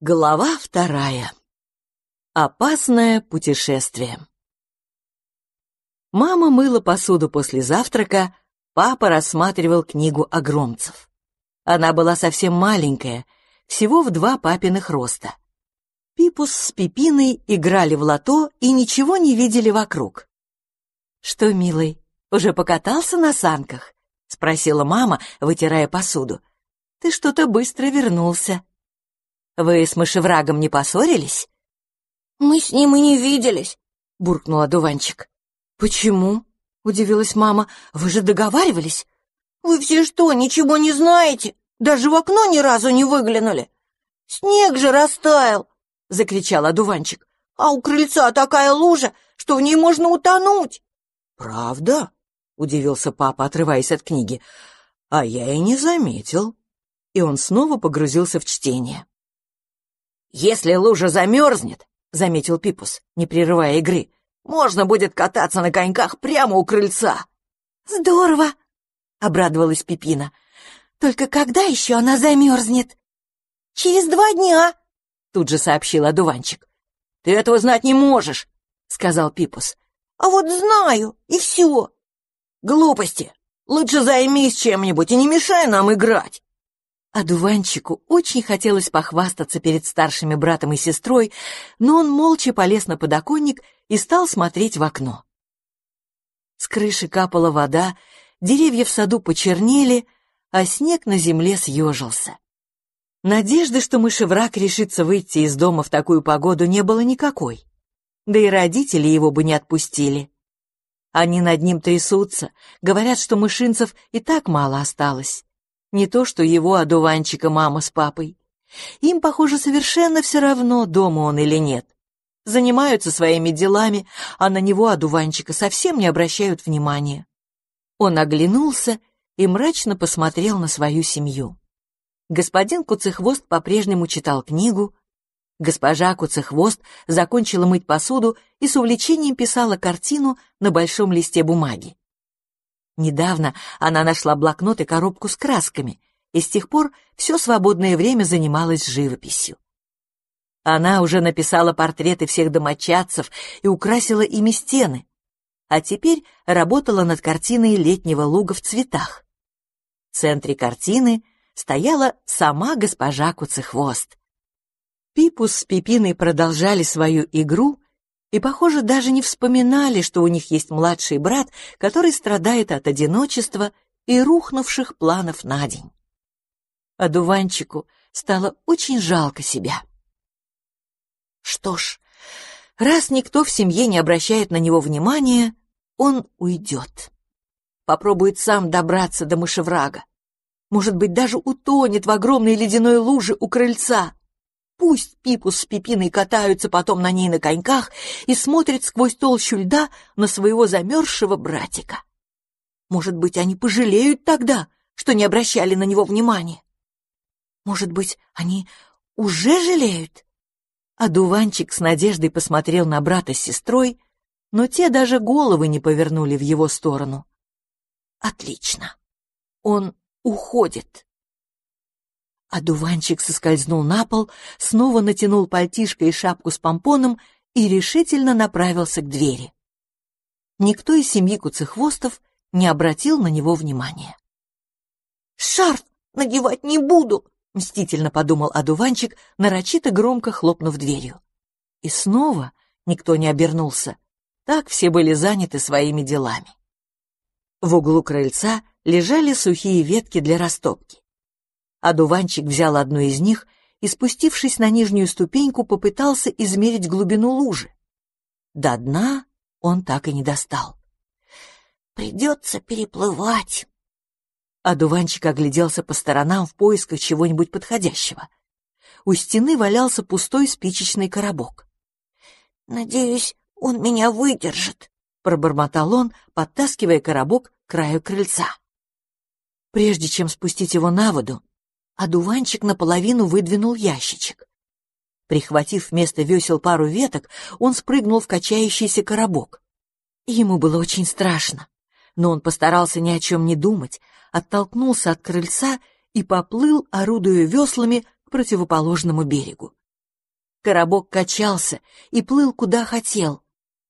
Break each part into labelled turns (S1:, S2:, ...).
S1: Глава вторая. Опасное путешествие. Мама мыла посуду после завтрака, папа рассматривал книгу огромцев. Она была совсем маленькая, всего в два папиных роста. Пипус с Пипиной играли в лото и ничего не видели вокруг. «Что, милый, уже покатался на санках?» — спросила мама, вытирая посуду. «Ты что-то быстро вернулся». Вы с мышеврагом не поссорились?
S2: Мы с ним и не виделись,
S1: буркнул одуванчик. Почему? удивилась мама. Вы же договаривались?
S2: Вы все что, ничего не знаете? Даже в окно ни разу не выглянули. Снег же растаял, закричал одуванчик. А у крыльца такая лужа, что в ней можно утонуть.
S1: Правда? удивился папа, отрываясь от книги. А я и не заметил. И он снова погрузился в чтение. «Если лужа замерзнет», — заметил Пипус, не прерывая игры, «можно будет кататься на коньках прямо у крыльца».
S2: «Здорово!» — обрадовалась Пипина. «Только когда еще она замерзнет?» «Через два дня», — тут же сообщил одуванчик.
S1: «Ты этого знать не можешь», — сказал Пипус.
S2: «А вот знаю, и все».
S1: «Глупости. Лучше займись чем-нибудь и не мешай нам играть».
S3: Одуванчику очень хотелось похвастаться перед старшими братом и сестрой, но он молча полез на подоконник и стал смотреть в окно. С крыши капала вода, деревья в саду почернели, а снег на земле съежился. Надежды, что мышевраг решится выйти из дома в такую погоду, не было никакой. Да и родители его бы не отпустили. Они над ним трясутся, говорят, что мышинцев и так мало осталось. Не то, что его одуванчика мама с папой. Им, похоже, совершенно все равно, дома он или нет. Занимаются своими делами, а на него одуванчика совсем не обращают внимания. Он оглянулся и мрачно посмотрел на свою семью. Господин Куцехвост по-прежнему читал книгу. Госпожа Куцехвост закончила мыть посуду и с увлечением писала картину на большом листе бумаги. Недавно она нашла блокнот и коробку с красками, и с тех пор все свободное время занималась живописью. Она уже написала портреты всех домочадцев и украсила ими стены, а теперь работала над картиной летнего луга в цветах. В центре картины стояла сама госпожа Куцехвост. Пипус с Пипиной продолжали свою игру, и, похоже, даже не вспоминали, что у них есть младший брат, который страдает от одиночества и рухнувших планов на день. А дуванчику стало очень жалко себя. Что ж, раз никто в семье не обращает на него внимания, он уйдет. Попробует сам добраться до мышеврага. Может быть, даже утонет в огромной ледяной луже у крыльца. Пусть Пипус с Пипиной катаются потом на ней на коньках и смотрят сквозь толщу льда на своего замерзшего братика. Может быть, они пожалеют тогда, что не обращали на него внимания. Может быть, они уже жалеют? А дуванчик с надеждой посмотрел на брата с сестрой, но те даже головы не повернули в его сторону. Отлично. Он уходит. Одуванчик соскользнул на пол, снова натянул пальтишко и шапку с помпоном и решительно направился к двери. Никто из семьи куцехвостов не обратил на него внимания.
S2: «Шарф надевать не буду!» — мстительно подумал одуванчик,
S3: нарочито громко хлопнув дверью. И снова никто не обернулся. Так все были заняты своими делами. В углу крыльца лежали сухие ветки для растопки. Одуванчик взял одну из них и, спустившись на нижнюю ступеньку, попытался измерить глубину лужи. До дна он так и не достал.
S2: «Придется переплывать».
S3: Одуванчик огляделся по сторонам в поисках чего-нибудь подходящего. У стены валялся пустой спичечный коробок.
S2: «Надеюсь, он меня выдержит», —
S3: пробормотал он, подтаскивая коробок к краю крыльца. Прежде чем спустить его на воду, а дуванчик наполовину выдвинул ящичек. Прихватив вместо весел пару веток, он спрыгнул в качающийся коробок. Ему было очень страшно, но он постарался ни о чем не думать, оттолкнулся от крыльца и поплыл, орудуя веслами, к противоположному берегу.
S1: Коробок качался и плыл куда хотел,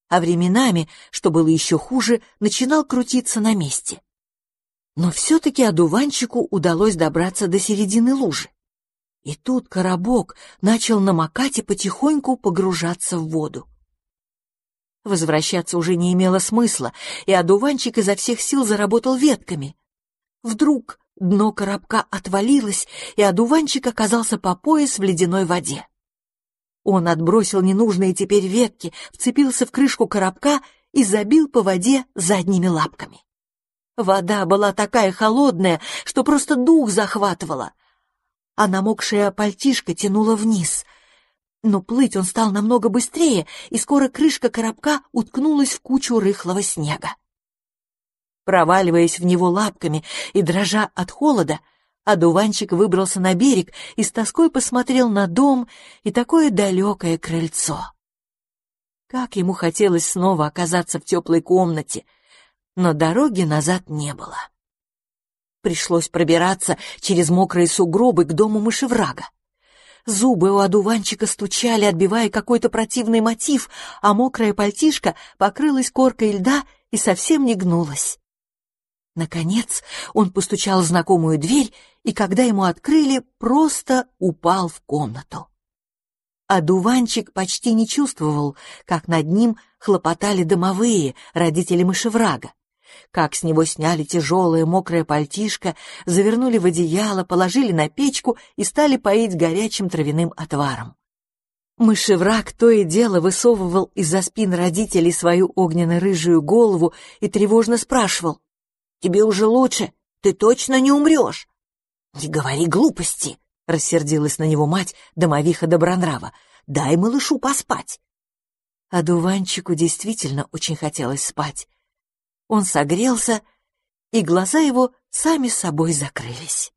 S1: а временами, что было еще хуже, начинал крутиться на месте. Но все-таки одуванчику удалось добраться до середины лужи. И тут коробок начал намокать и потихоньку погружаться в воду. Возвращаться уже не имело смысла, и одуванчик изо всех сил заработал ветками. Вдруг дно коробка отвалилось, и одуванчик оказался по пояс в ледяной воде. Он отбросил ненужные теперь ветки, вцепился в крышку коробка и забил по воде задними лапками. Вода была такая холодная, что просто дух захватывала, а намокшая пальтишка тянула вниз. Но плыть он стал намного быстрее, и скоро крышка коробка уткнулась в кучу рыхлого снега. Проваливаясь в него лапками и дрожа от холода, одуванчик выбрался на берег и с тоской посмотрел на дом и такое далекое крыльцо. Как ему хотелось снова оказаться в теплой комнате, но дороги назад не было. Пришлось пробираться через мокрые сугробы к дому мышеврага. Зубы у одуванчика стучали, отбивая какой-то противный мотив, а мокрая пальтишка покрылась коркой льда и совсем не гнулась. Наконец он постучал в знакомую дверь, и когда ему открыли, просто упал в комнату. Одуванчик почти не чувствовал, как над ним хлопотали домовые, родители мышеврага как с него сняли тяжелое мокрое пальтишко, завернули в одеяло, положили на печку и стали поить горячим травяным отваром. Мышевраг то и дело высовывал из-за спин родителей свою огненно-рыжую голову и тревожно спрашивал. «Тебе уже лучше? Ты точно не умрешь?» «Не говори глупости!» — рассердилась на него мать, домовиха Добронрава. «Дай малышу поспать!» А дуванчику действительно очень хотелось спать. Он согрелся, и глаза его сами собой закрылись.